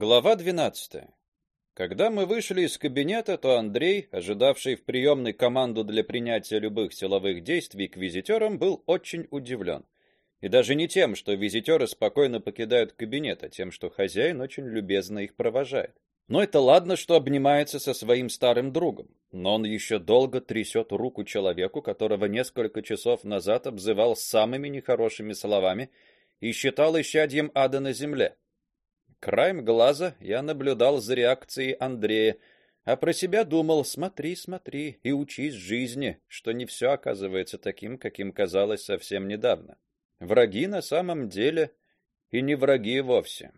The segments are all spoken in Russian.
Глава 12. Когда мы вышли из кабинета, то Андрей, ожидавший в приемной команду для принятия любых силовых действий к визитерам, был очень удивлен. И даже не тем, что визитеры спокойно покидают кабинет, а тем, что хозяин очень любезно их провожает. Но это ладно, что обнимается со своим старым другом, но он еще долго трясет руку человеку, которого несколько часов назад обзывал самыми нехорошими словами и считал исчадьем ада на земле. Краем глаза я наблюдал за реакцией Андрея, а про себя думал: смотри, смотри и учись жизни, что не все оказывается таким, каким казалось совсем недавно. Враги на самом деле и не враги вовсе.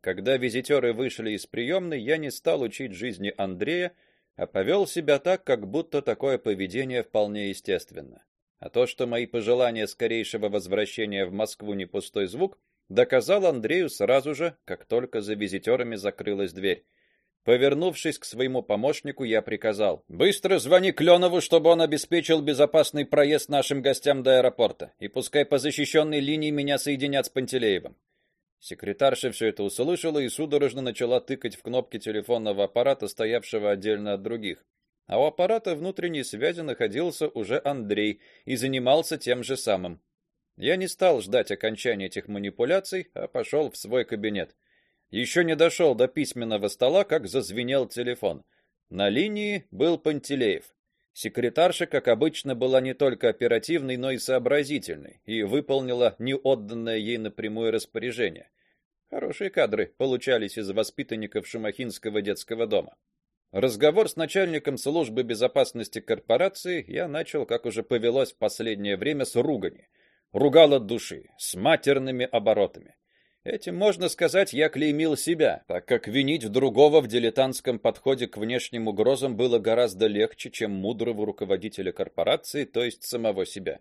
Когда визитеры вышли из приемной, я не стал учить жизни Андрея, а повел себя так, как будто такое поведение вполне естественно. А то, что мои пожелания скорейшего возвращения в Москву не пустой звук, доказал Андрею сразу же, как только за визитерами закрылась дверь. Повернувшись к своему помощнику, я приказал: "Быстро звони Кленову, чтобы он обеспечил безопасный проезд нашим гостям до аэропорта, и пускай по защищенной линии меня соединят с Пантелеевым". Секретарша все это услышала и судорожно начала тыкать в кнопки телефонного аппарата, стоявшего отдельно от других. А у аппарата внутренней связи находился уже Андрей и занимался тем же самым. Я не стал ждать окончания этих манипуляций, а пошел в свой кабинет. Еще не дошел до письменного стола, как зазвенел телефон. На линии был Пантелеев. Секретарша, как обычно, была не только оперативной, но и сообразительной и выполнила неотданное ей напрямую распоряжение. Хорошие кадры получались из воспитанников Шумахинского детского дома. Разговор с начальником службы безопасности корпорации я начал, как уже повелось в последнее время, с ругани ругал от души, с матерными оборотами. Этим, можно сказать, я клеймил себя, так как винить другого в дилетантском подходе к внешним угрозам было гораздо легче, чем мудрого руководителя корпорации, то есть самого себя.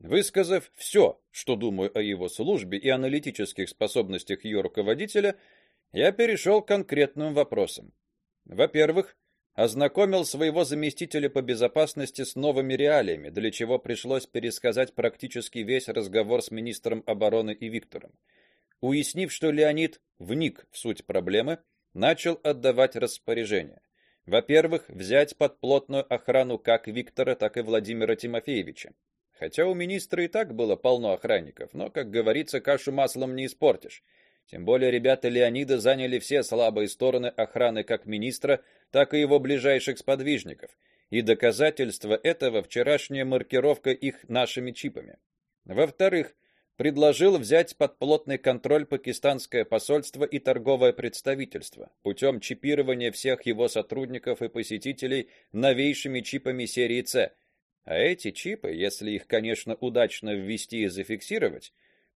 Высказав все, что думаю о его службе и аналитических способностях ее руководителя, я перешел к конкретным вопросам. Во-первых, ознакомил своего заместителя по безопасности с новыми реалиями, для чего пришлось пересказать практически весь разговор с министром обороны и Виктором. Уяснив, что Леонид вник в суть проблемы, начал отдавать распоряжения. Во-первых, взять под плотную охрану как Виктора, так и Владимира Тимофеевича. Хотя у министра и так было полно охранников, но, как говорится, кашу маслом не испортишь. Тем более ребята Леонида заняли все слабые стороны охраны как министра, так и его ближайших сподвижников. И доказательство этого вчерашняя маркировка их нашими чипами. Во-вторых, предложил взять под плотный контроль пакистанское посольство и торговое представительство путем чипирования всех его сотрудников и посетителей новейшими чипами серии С. А эти чипы, если их, конечно, удачно ввести и зафиксировать,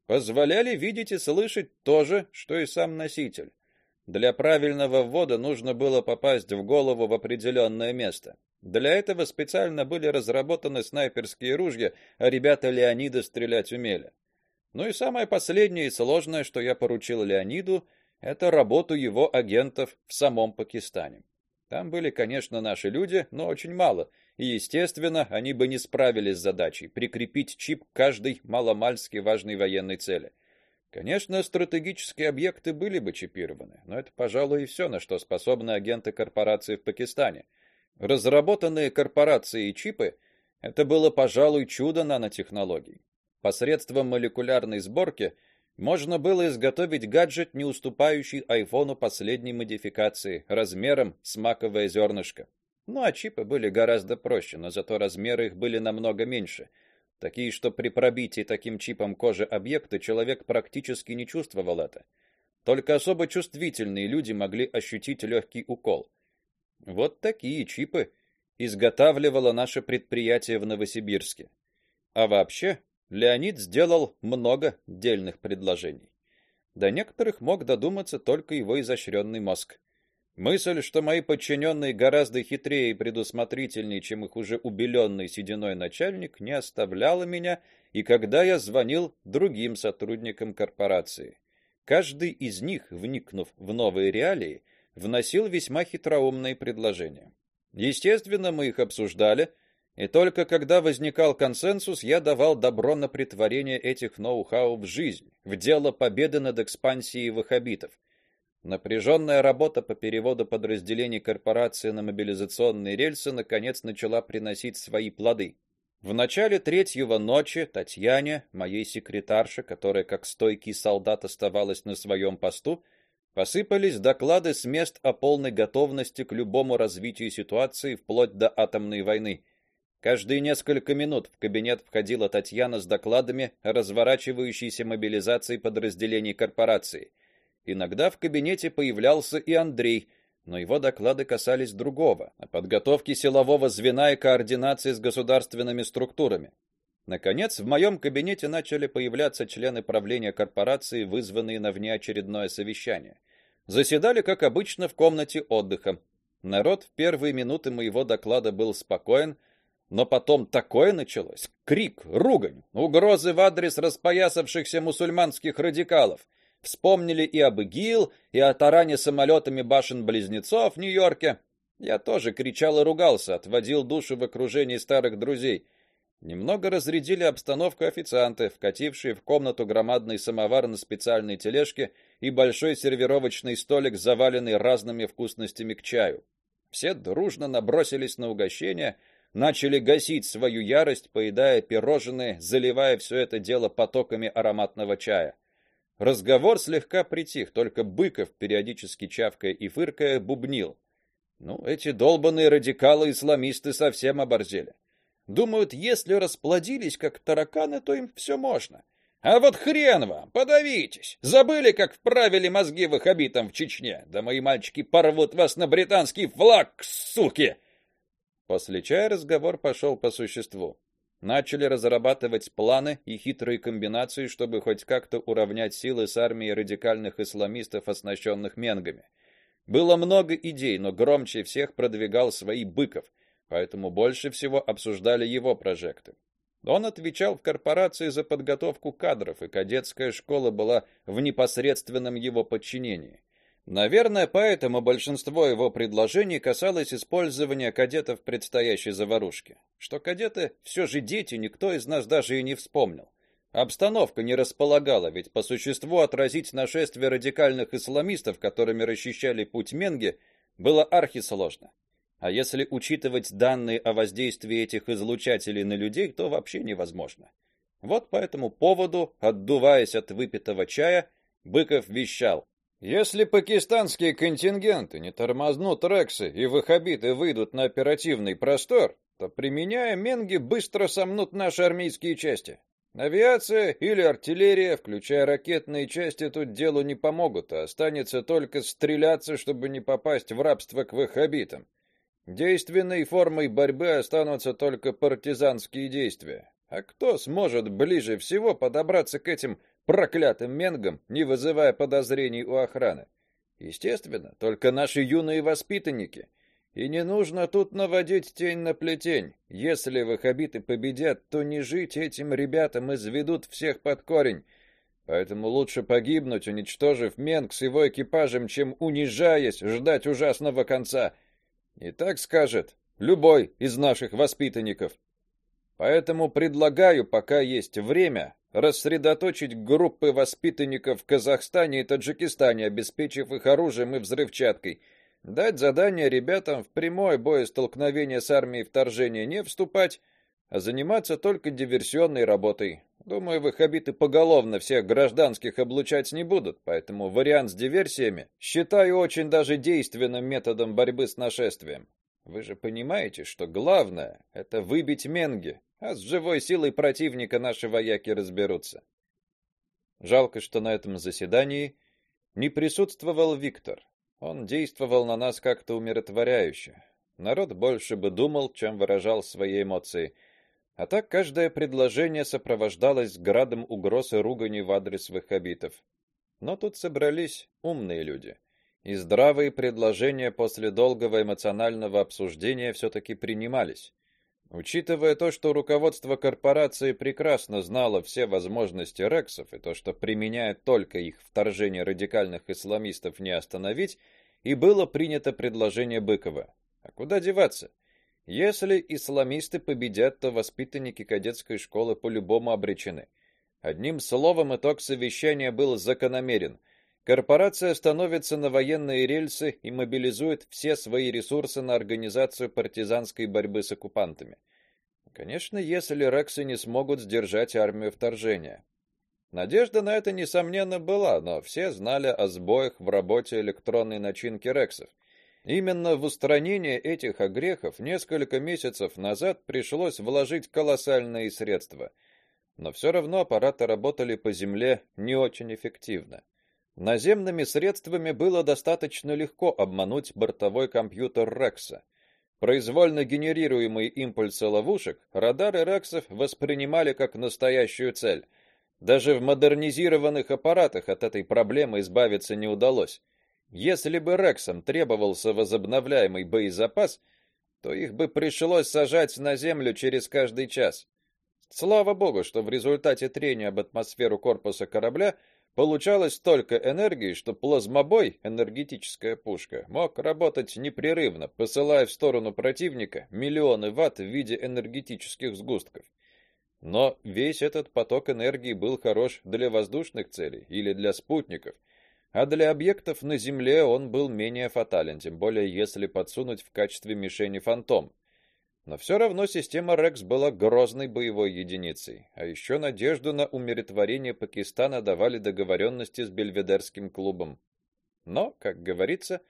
позволяли видеть и слышать то же, что и сам носитель. Для правильного ввода нужно было попасть в голову в определенное место. Для этого специально были разработаны снайперские ружья, а ребята Леонида стрелять умели. Ну и самое последнее и сложное, что я поручил Леониду, это работу его агентов в самом Пакистане. Там были, конечно, наши люди, но очень мало, и, естественно, они бы не справились с задачей прикрепить чип к каждой маломальски важной военной цели. Конечно, стратегические объекты были бы чипированы, но это, пожалуй, и все, на что способны агенты корпорации в Пакистане. Разработанные корпорацией чипы это было, пожалуй, чудо нанотехнологий. Посредством молекулярной сборки можно было изготовить гаджет, не уступающий айфону последней модификации, размером с маковое зернышко. Ну а чипы были гораздо проще, но зато размеры их были намного меньше – такие, что при пробитии таким чипом кожи объекта человек практически не чувствовал это. Только особо чувствительные люди могли ощутить легкий укол. Вот такие чипы изготавливало наше предприятие в Новосибирске. А вообще, Леонид сделал много дельных предложений. До некоторых мог додуматься только его изощренный мозг. Мысль, что мои подчиненные гораздо хитрее и предусмотрительнее, чем их уже убеленный сединой начальник, не оставляла меня, и когда я звонил другим сотрудникам корпорации. Каждый из них, вникнув в новые реалии, вносил весьма хитроумные предложения. Естественно, мы их обсуждали, и только когда возникал консенсус, я давал добро на притворение этих ноу-хау в жизнь, в дело победы над экспансией ваххабитов. Напряженная работа по переводу подразделений корпорации на мобилизационные рельсы наконец начала приносить свои плоды. В начале третьего ночи Татьяне, моей секретарше, которая как стойкий солдат оставалась на своем посту, посыпались доклады с мест о полной готовности к любому развитию ситуации вплоть до атомной войны. Каждые несколько минут в кабинет входила Татьяна с докладами о разворачивающейся мобилизации подразделений корпорации. Иногда в кабинете появлялся и Андрей, но его доклады касались другого о подготовке силового звена и координации с государственными структурами. Наконец, в моем кабинете начали появляться члены правления корпорации, вызванные на внеочередное совещание. Заседали, как обычно, в комнате отдыха. Народ в первые минуты моего доклада был спокоен, но потом такое началось: крик, ругань, угрозы в адрес распоясавшихся мусульманских радикалов. Вспомнили и об ИГИЛ, и о таране самолетами башен-близнецов в Нью-Йорке. Я тоже кричал и ругался, отводил душу в окружении старых друзей. Немного разрядили обстановку официанты, вкатившие в комнату громадный самовар на специальной тележке и большой сервировочный столик, заваленный разными вкусностями к чаю. Все дружно набросились на угощение, начали гасить свою ярость, поедая пирожные, заливая все это дело потоками ароматного чая. Разговор слегка притих, только Быков, периодически чавкая и фыркая, бубнил: "Ну, эти долбаные радикалы-исламисты совсем оборзели. Думают, если расплодились как тараканы, то им все можно. А вот хрен вам, подавитесь. Забыли, как вправили мозги ваххабитам в Чечне? Да мои мальчики порвут вас на британский флаг, суки!" После чая разговор пошел по существу начали разрабатывать планы и хитрые комбинации, чтобы хоть как-то уравнять силы с армией радикальных исламистов, оснащенных менгами. Было много идей, но громче всех продвигал свои Быков, поэтому больше всего обсуждали его прожекты. Он отвечал в корпорации за подготовку кадров, и кадетская школа была в непосредственном его подчинении. Наверное, поэтому большинство его предложений касалось использования кадетов в предстоящей заварушке. Что кадеты все же дети, никто из нас даже и не вспомнил. Обстановка не располагала, ведь по существу отразить нашествие радикальных исламистов, которыми расчищали путь Менги, было архисложно. А если учитывать данные о воздействии этих излучателей на людей, то вообще невозможно. Вот по этому поводу, отдуваясь от выпитого чая, Быков вещал: если пакистанские контингенты не тормознут рексы и ваххабиты выйдут на оперативный простор, то применяя менги быстро сомнут наши армейские части. Авиация или артиллерия, включая ракетные части, тут делу не помогут, а останется только стреляться, чтобы не попасть в рабство к ваххабитам. Действенной формой борьбы останутся только партизанские действия. А кто сможет ближе всего подобраться к этим проклятым менгам, не вызывая подозрений у охраны. Естественно, только наши юные воспитанники. И не нужно тут наводить тень на плетень. Если ваххабиты победят, то не жить этим ребятам изведут всех под корень. Поэтому лучше погибнуть, уничтожив Менг с его экипажем, чем унижаясь, ждать ужасного конца. И так скажет любой из наших воспитанников. Поэтому предлагаю, пока есть время, рассредоточить группы воспитанников в Казахстане и Таджикистане, обеспечив их оружием и взрывчаткой. Дать задание ребятам в прямое боестолкновение с армией вторжения не вступать, а заниматься только диверсионной работой. Думаю, ваххабиты поголовно всех гражданских облучать не будут, поэтому вариант с диверсиями считаю очень даже действенным методом борьбы с нашествием. Вы же понимаете, что главное это выбить менги, а с живой силой противника наши вояки разберутся. Жалко, что на этом заседании не присутствовал Виктор. Он действовал на нас как-то умиротворяюще. Народ больше бы думал, чем выражал свои эмоции. А так каждое предложение сопровождалось градом угроз и ругани в адрес ваххабитов. Но тут собрались умные люди, и здравые предложения после долгого эмоционального обсуждения все таки принимались. Учитывая то, что руководство корпорации прекрасно знало все возможности рексов и то, что применяет только их вторжение радикальных исламистов не остановить, и было принято предложение Быкова. А куда деваться? Если исламисты победят, то воспитанники кадетской школы по-любому обречены. Одним словом, итог совещания был закономерен. Корпорация становится на военные рельсы и мобилизует все свои ресурсы на организацию партизанской борьбы с оккупантами. Конечно, если рексы не смогут сдержать армию вторжения. Надежда на это несомненно была, но все знали о сбоях в работе электронной начинки рексов. Именно в устранение этих огрехов несколько месяцев назад пришлось вложить колоссальные средства. Но все равно аппараты работали по земле не очень эффективно. Наземными средствами было достаточно легко обмануть бортовой компьютер Рекса. Произвольно генерируемые импульсы ловушек радары Рексов воспринимали как настоящую цель. Даже в модернизированных аппаратах от этой проблемы избавиться не удалось. Если бы Рексам требовался возобновляемый боезапас, то их бы пришлось сажать на землю через каждый час. Слава богу, что в результате трения об атмосферу корпуса корабля получалось столько энергии, что плазмобой, энергетическая пушка, мог работать непрерывно, посылая в сторону противника миллионы ватт в виде энергетических сгустков. Но весь этот поток энергии был хорош для воздушных целей или для спутников, а для объектов на Земле он был менее фатален, тем более если подсунуть в качестве мишени фантом. Но все равно система Рекс была грозной боевой единицей, а еще надежду на умиротворение Пакистана давали договоренности с Бельведерским клубом. Но, как говорится,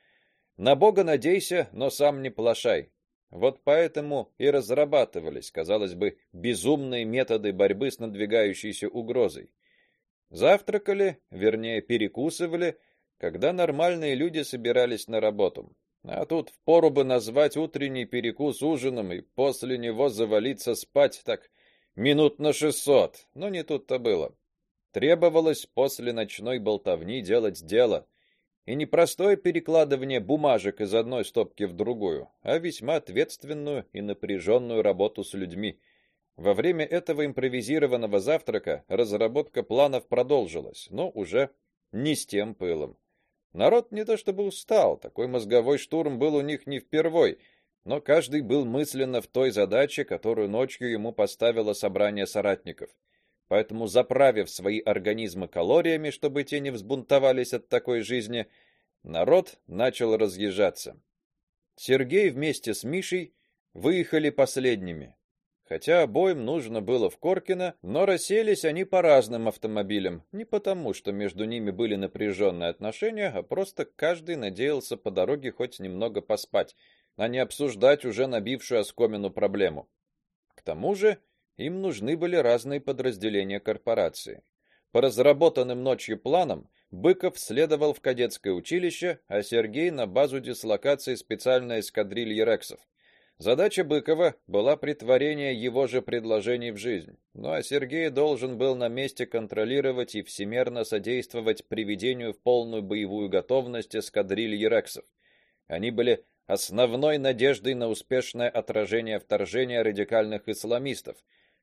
на Бога надейся, но сам не плашай. Вот поэтому и разрабатывались, казалось бы, безумные методы борьбы с надвигающейся угрозой. Завтракали, вернее, перекусывали, когда нормальные люди собирались на работу. А тут впору бы назвать утренний перекус ужином и после него завалиться спать так минут на шестьсот. Но не тут-то было. Требовалось после ночной болтовни делать дело, и не простое перекладывание бумажек из одной стопки в другую, а весьма ответственную и напряженную работу с людьми. Во время этого импровизированного завтрака разработка планов продолжилась, но уже не с тем пылом. Народ не то чтобы устал, такой мозговой штурм был у них не впервой, но каждый был мысленно в той задаче, которую ночью ему поставило собрание соратников. Поэтому, заправив свои организмы калориями, чтобы те не взбунтовались от такой жизни, народ начал разъезжаться. Сергей вместе с Мишей выехали последними. Хотя обоим нужно было в Коркино, но расселись они по разным автомобилям, не потому, что между ними были напряженные отношения, а просто каждый надеялся по дороге хоть немного поспать, а не обсуждать уже набившую оскомину проблему. К тому же, им нужны были разные подразделения корпорации. По разработанным ночью планам Быков следовал в кадетское училище, а Сергей на базу дислокации специальной эскадрильи рексов. Задача Быкова была притворение его же предложений в жизнь. Ну а Сергей должен был на месте контролировать и всемерно содействовать приведению в полную боевую готовность эскадрильи рексов. Они были основной надеждой на успешное отражение вторжения радикальных исламистов,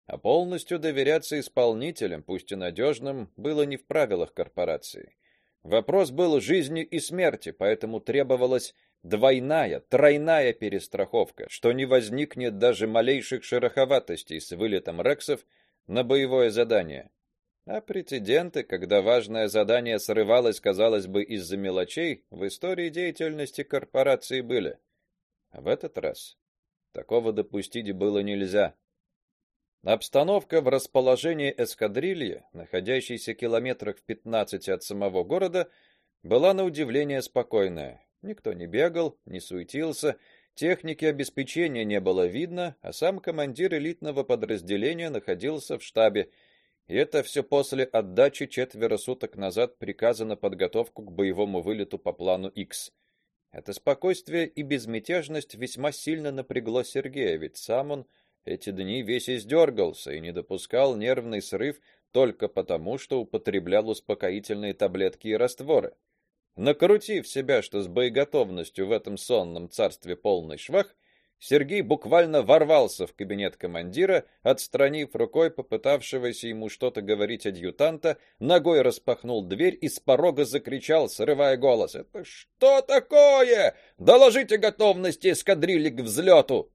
а полностью доверяться исполнителям, пусть и надежным, было не в правилах корпорации. Вопрос был жизни и смерти, поэтому требовалась двойная, тройная перестраховка, что не возникнет даже малейших шероховатостей с вылетом рексов на боевое задание. А прецеденты, когда важное задание срывалось, казалось бы, из-за мелочей, в истории деятельности корпорации были. А в этот раз такого допустить было нельзя. Обстановка в расположении эскадрильи, находящейся километрах в 15 от самого города, была на удивление спокойная. Никто не бегал, не суетился, техники обеспечения не было видно, а сам командир элитного подразделения находился в штабе. И это все после отдачи четверо суток назад приказа на подготовку к боевому вылету по плану X. Это спокойствие и безмятежность весьма сильно напрягло Сергея, ведь сам он эти дни весь издергался и не допускал нервный срыв только потому, что употреблял успокоительные таблетки и растворы. Накрутив себя, что с боеготовностью в этом сонном царстве полный швах, Сергей буквально ворвался в кабинет командира, отстранив рукой попытавшегося ему что-то говорить адъютанта, ногой распахнул дверь и с порога закричал, срывая голос: "Это что такое? Доложите готовности эскадрильи к взлету!»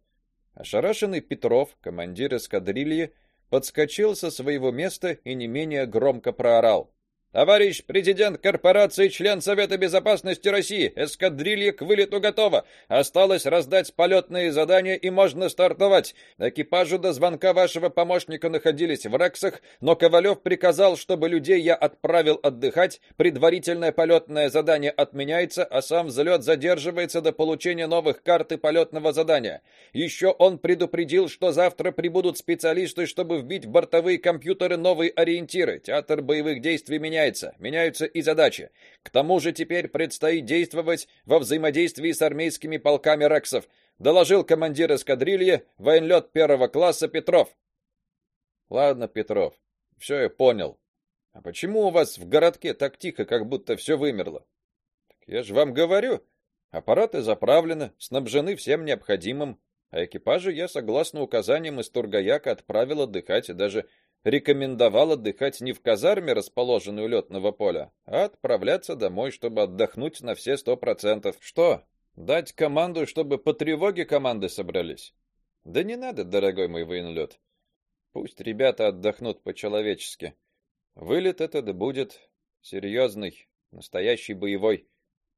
Ошарашенный Петров, командир эскадрильи, подскочил со своего места и не менее громко проорал: Товарищ президент корпорации, член Совета безопасности России, эскадрилья к вылету готова. Осталось раздать полетные задания и можно стартовать. Экипажу до звонка вашего помощника находились в Рексах, но Ковалев приказал, чтобы людей я отправил отдыхать. Предварительное полетное задание отменяется, а сам взлет задерживается до получения новых карт и полетного задания. Еще он предупредил, что завтра прибудут специалисты, чтобы вбить в бортовые компьютеры новые ориентиры. Театр боевых действий меняется меняется, меняются и задачи. К тому же теперь предстоит действовать во взаимодействии с армейскими полками Рексов, доложил командир эскадрильи, военлет первого класса Петров. Ладно, Петров. все я понял. А почему у вас в городке так тихо, как будто все вымерло? Так я же вам говорю, аппараты заправлены, снабжены всем необходимым, а экипажи я, согласно указаниям из Тургаяка, отправил отдыхать и даже рекомендовал отдыхать не в казарме, расположенной у летного поля, а отправляться домой, чтобы отдохнуть на все сто процентов. Что? Дать команду, чтобы по тревоге команды собрались? Да не надо, дорогой мой военлет. Пусть ребята отдохнут по-человечески. Вылет этот будет серьезный, настоящий боевой.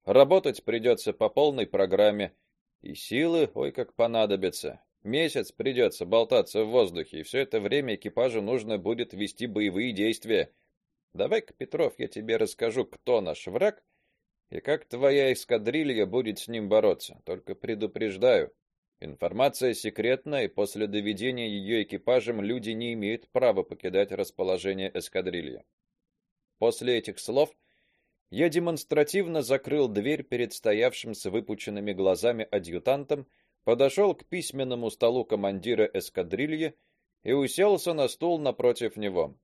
Работать придется по полной программе, и силы, ой, как понадобится. Месяц придется болтаться в воздухе, и все это время экипажу нужно будет вести боевые действия. Давай-ка, Петров, я тебе расскажу, кто наш враг и как твоя эскадрилья будет с ним бороться. Только предупреждаю, информация секретная, и после доведения ее экипажем люди не имеют права покидать расположение эскадрильи. После этих слов я демонстративно закрыл дверь перед стоявшим с выпученными глазами адъютантом подошел к письменному столу командира эскадрильи и уселся на стул напротив него.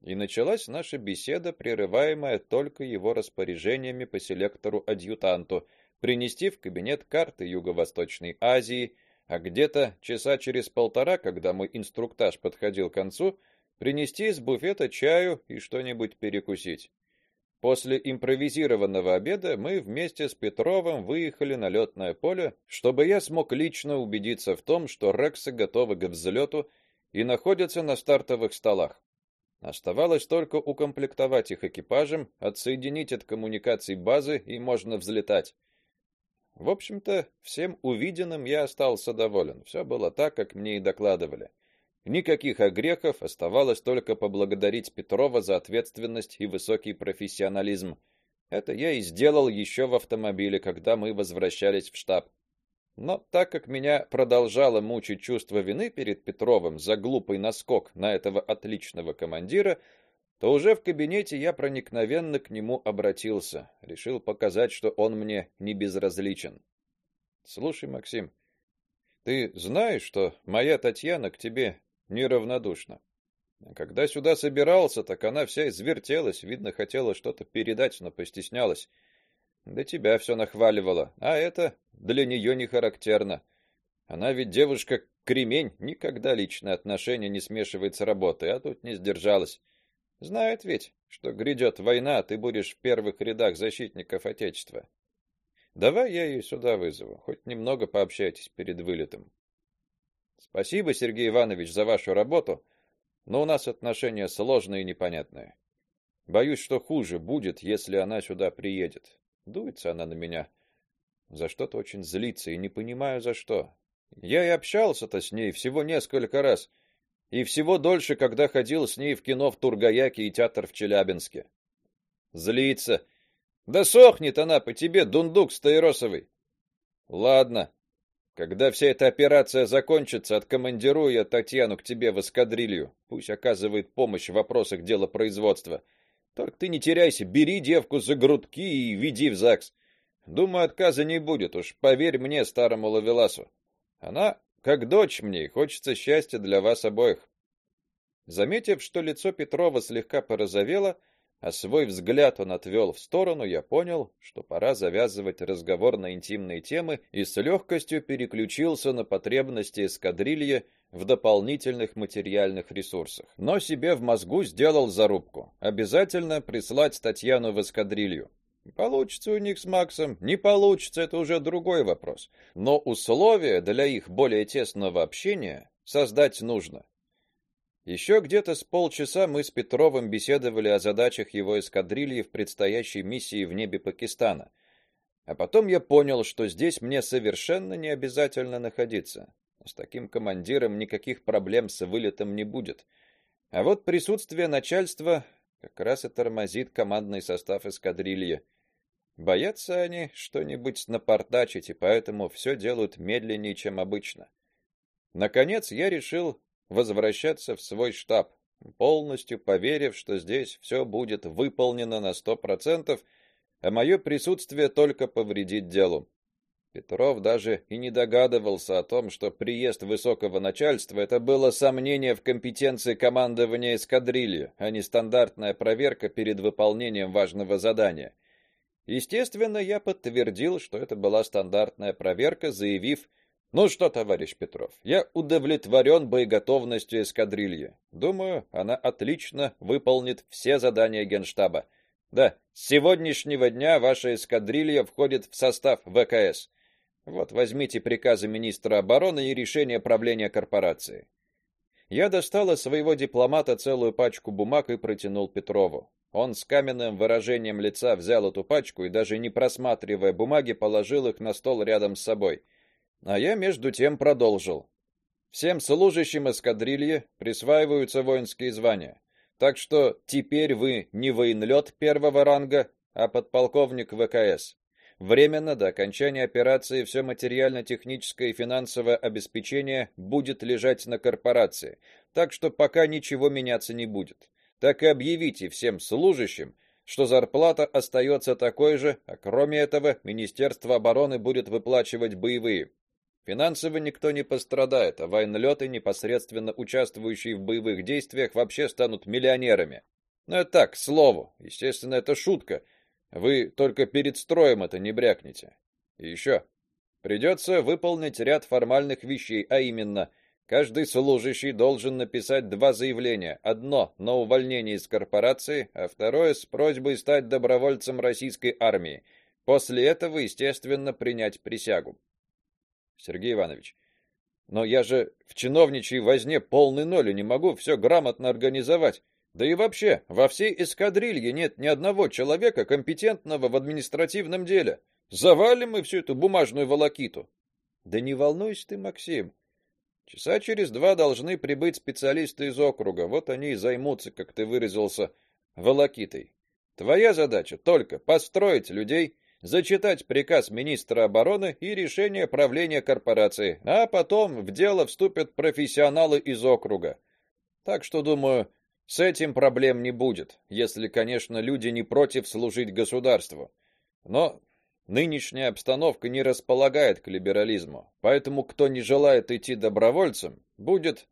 И началась наша беседа, прерываемая только его распоряжениями по селектору-адъютанту принести в кабинет карты Юго-Восточной Азии, а где-то часа через полтора, когда мой инструктаж подходил к концу, принести из буфета чаю и что-нибудь перекусить. После импровизированного обеда мы вместе с Петровым выехали на летное поле, чтобы я смог лично убедиться в том, что рексы готовы к взлету и находятся на стартовых столах. Оставалось только укомплектовать их экипажем, отсоединить от коммуникаций базы и можно взлетать. В общем-то, всем увиденным я остался доволен. Все было так, как мне и докладывали. Никаких огрехов, оставалось только поблагодарить Петрова за ответственность и высокий профессионализм. Это я и сделал еще в автомобиле, когда мы возвращались в штаб. Но так как меня продолжало мучить чувство вины перед Петровым за глупый наскок на этого отличного командира, то уже в кабинете я проникновенно к нему обратился, решил показать, что он мне не безразличен. Слушай, Максим, ты знаешь, что моя Татьяна к тебе неравнодушна. А когда сюда собирался, так она вся извертелась, видно, хотела что-то передать, но постеснялась. Да тебя все нахваливала, а это для нее не характерно. Она ведь девушка кремень, никогда личные отношения не смешивает с работой, а тут не сдержалась. Знает ведь, что грядет война, а ты будешь в первых рядах защитников отечества. Давай я ее сюда вызову, хоть немного пообщайтесь перед вылетом. Спасибо, Сергей Иванович, за вашу работу, но у нас отношения сложные и непонятные. Боюсь, что хуже будет, если она сюда приедет. Дуется она на меня. За что-то очень злится и не понимаю за что. Я и общался-то с ней всего несколько раз, и всего дольше, когда ходил с ней в кино в Тургаяке и театр в Челябинске. Злится. Да сохнет она по тебе, дундук стаиросовый. Ладно, когда вся эта операция закончится, откомандирую я Татьяну к тебе в эскадрилью. Пусть оказывает помощь в вопросах дела производства. Только ты не теряйся, бери девку за грудки и веди в ЗАГС. Думаю, отказа не будет, уж поверь мне, старому ловеласу. Она как дочь мне, и хочется счастья для вас обоих. Заметив, что лицо Петрова слегка порозовело, а свой взгляд он отвел в сторону, я понял, что пора завязывать разговор на интимные темы и с легкостью переключился на потребности эскадрильи в дополнительных материальных ресурсах. Но себе в мозгу сделал зарубку: обязательно прислать Татьяну в эскадрилью. Получится у них с Максом, не получится это уже другой вопрос. Но условия для их более тесного общения создать нужно. Еще где-то с полчаса мы с Петровым беседовали о задачах его эскадрильи в предстоящей миссии в небе Пакистана. А потом я понял, что здесь мне совершенно не обязательно находиться. С таким командиром никаких проблем с вылетом не будет. А вот присутствие начальства как раз и тормозит командный состав эскадрильи. Боятся они что-нибудь напортачить, и поэтому все делают медленнее, чем обычно. Наконец я решил возвращаться в свой штаб, полностью поверив, что здесь все будет выполнено на сто процентов, а мое присутствие только повредит делу. Петров даже и не догадывался о том, что приезд высокого начальства это было сомнение в компетенции командования эскадрильи, а не стандартная проверка перед выполнением важного задания. Естественно, я подтвердил, что это была стандартная проверка, заявив: "Ну что, товарищ Петров, я удовлетворен боеготовностью эскадрильи. Думаю, она отлично выполнит все задания Генштаба. Да, с сегодняшнего дня ваша эскадрилья входит в состав ВКС. Вот, возьмите приказы министра обороны и решение правления корпорации. Я достал из своего дипломата целую пачку бумаг и протянул Петрову. Он с каменным выражением лица взял эту пачку и даже не просматривая бумаги, положил их на стол рядом с собой. А я между тем продолжил. Всем служащим эскадрильи присваиваются воинские звания. Так что теперь вы не военлет первого ранга, а подполковник ВКС. Временно до окончания операции все материально-техническое и финансовое обеспечение будет лежать на корпорации, так что пока ничего меняться не будет. Так и объявите всем служащим, что зарплата остается такой же, а кроме этого Министерство обороны будет выплачивать боевые. Финансово никто не пострадает, а военлеты, непосредственно участвующие в боевых действиях, вообще станут миллионерами. Но это так, к слову. Естественно, это шутка. Вы только перед строем это не брякните. И еще. Придется выполнить ряд формальных вещей, а именно, каждый служащий должен написать два заявления: одно на увольнение из корпорации, а второе с просьбой стать добровольцем российской армии. После этого, естественно, принять присягу. Сергей Иванович, но я же в чиновничьей возне полный ноль и не могу все грамотно организовать. Да и вообще, во всей эскадрилье нет ни одного человека компетентного в административном деле. Завалим мы всю эту бумажную волокиту. Да не волнуйся ты, Максим. Часа через два должны прибыть специалисты из округа. Вот они и займутся, как ты выразился, волокитой. Твоя задача только построить людей, зачитать приказ министра обороны и решение правления корпорации, а потом в дело вступят профессионалы из округа. Так что, думаю, с этим проблем не будет, если, конечно, люди не против служить государству. Но нынешняя обстановка не располагает к либерализму. Поэтому кто не желает идти добровольцем, будет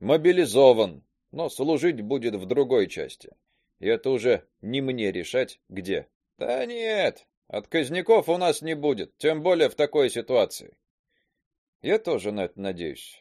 мобилизован, но служить будет в другой части. И это уже не мне решать, где. Да нет, отказников у нас не будет, тем более в такой ситуации. Я тоже на это надеюсь.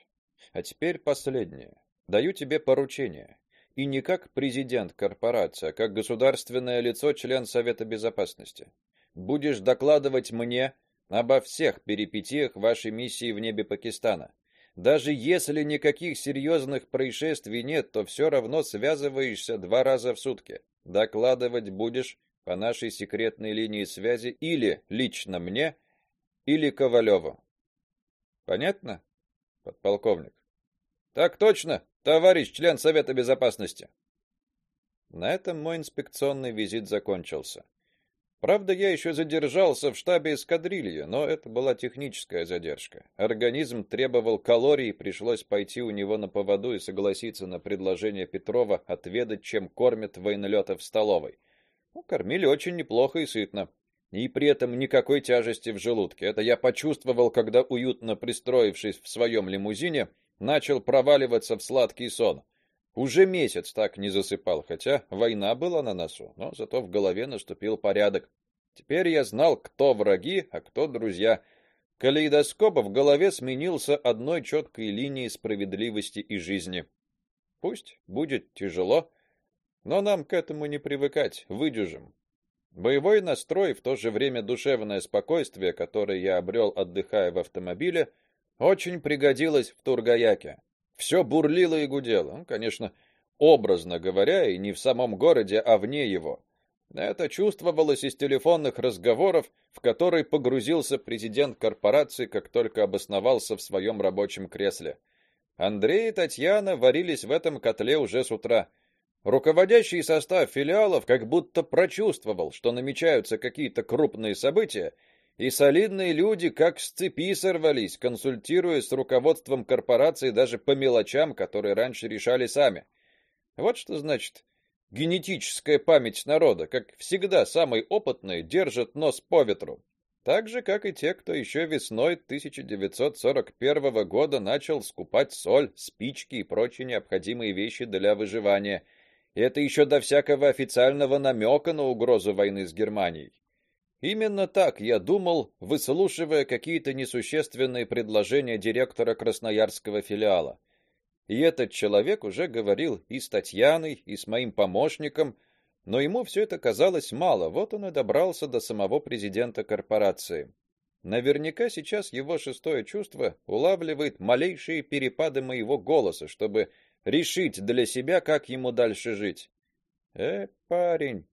А теперь последнее. Даю тебе поручение и не как президент корпорации, а как государственное лицо, член Совета безопасности. Будешь докладывать мне обо всех перипетиях вашей миссии в небе Пакистана. Даже если никаких серьезных происшествий нет, то все равно связываешься два раза в сутки. Докладывать будешь по нашей секретной линии связи или лично мне, или Ковалеву. Понятно, подполковник? Так точно, Товарищ член Совета безопасности. На этом мой инспекционный визит закончился. Правда, я еще задержался в штабе эскадрильи, но это была техническая задержка. Организм требовал калорий, пришлось пойти у него на поводу и согласиться на предложение Петрова отведать, чем кормят военлётов в столовой. Ну, кормили очень неплохо и сытно. И при этом никакой тяжести в желудке. Это я почувствовал, когда уютно пристроившись в своем лимузине, начал проваливаться в сладкий сон. Уже месяц так не засыпал, хотя война была на носу, но зато в голове наступил порядок. Теперь я знал, кто враги, а кто друзья. Калейдоскоп в голове сменился одной четкой линией справедливости и жизни. Пусть будет тяжело, но нам к этому не привыкать, выдержим. Боевой настрой в то же время душевное спокойствие, которое я обрел, отдыхая в автомобиле, очень пригодилось в Тургаяке. Все бурлило и гудело. Ну, конечно, образно говоря, и не в самом городе, а вне его. Это чувствовалось из телефонных разговоров, в которые погрузился президент корпорации, как только обосновался в своем рабочем кресле. Андрей и Татьяна варились в этом котле уже с утра. Руководящий состав филиалов как будто прочувствовал, что намечаются какие-то крупные события, и солидные люди как с цепи сорвались, консультируясь с руководством корпорации даже по мелочам, которые раньше решали сами. Вот что значит генетическая память народа, как всегда самые опытные держат нос по ветру. Так же, как и те, кто еще весной 1941 года начал скупать соль, спички и прочие необходимые вещи для выживания – это еще до всякого официального намека на угрозу войны с Германией. Именно так я думал, выслушивая какие-то несущественные предложения директора Красноярского филиала. И этот человек уже говорил и с Татьяной, и с моим помощником, но ему все это казалось мало. Вот он и добрался до самого президента корпорации. Наверняка сейчас его шестое чувство улавливает малейшие перепады моего голоса, чтобы решить для себя, как ему дальше жить. Э, парень,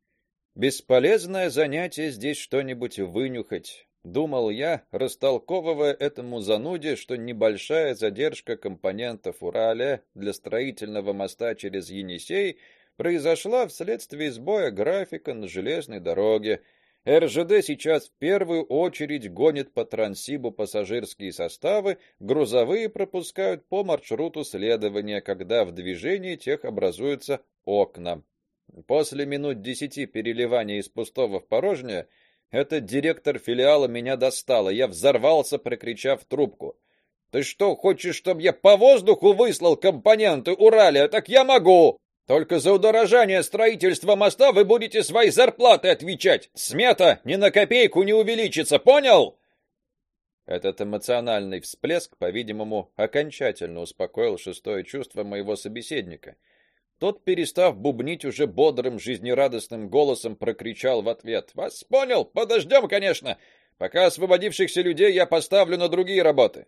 бесполезное занятие здесь что-нибудь вынюхать, думал я, растолковывая этому зануде, что небольшая задержка компонентов Ураля для строительного моста через Енисей произошла вследствие сбоя графика на железной дороге. РЖД сейчас в первую очередь гонит по Транссибу пассажирские составы, грузовые пропускают по маршруту следования, когда в движении тех образуются окна. После минут десяти переливания из пустого в порожнее этот директор филиала меня достала. Я взорвался, прокричав трубку: "Ты что, хочешь, чтобы я по воздуху выслал компоненты Уралия? Так я могу!" Только за удорожание строительства моста вы будете свои зарплаты отвечать. Смета ни на копейку не увеличится, понял? Этот эмоциональный всплеск, по-видимому, окончательно успокоил шестое чувство моего собеседника. Тот, перестав бубнить уже бодрым, жизнерадостным голосом, прокричал в ответ: "Вас понял? Подождем, конечно. Пока освободившихся людей я поставлю на другие работы".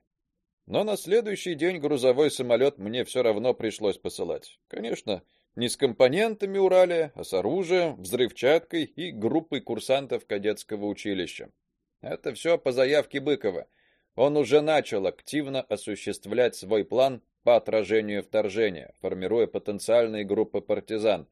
Но на следующий день грузовой самолет мне все равно пришлось посылать. Конечно, не с компонентами Уралия, а с оружием, взрывчаткой и группой курсантов кадетского училища. Это все по заявке Быкова. Он уже начал активно осуществлять свой план по отражению вторжения, формируя потенциальные группы партизан.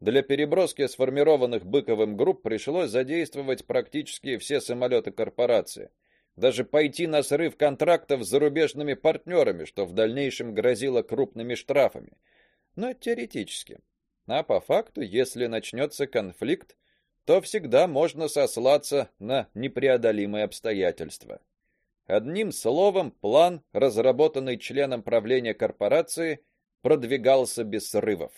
Для переброски сформированных Быковым групп пришлось задействовать практически все самолеты корпорации. Даже пойти на срыв контрактов с зарубежными партнерами, что в дальнейшем грозило крупными штрафами но теоретически. А по факту, если начнется конфликт, то всегда можно сослаться на непреодолимые обстоятельства. Одним словом, план, разработанный членом правления корпорации, продвигался без срывов.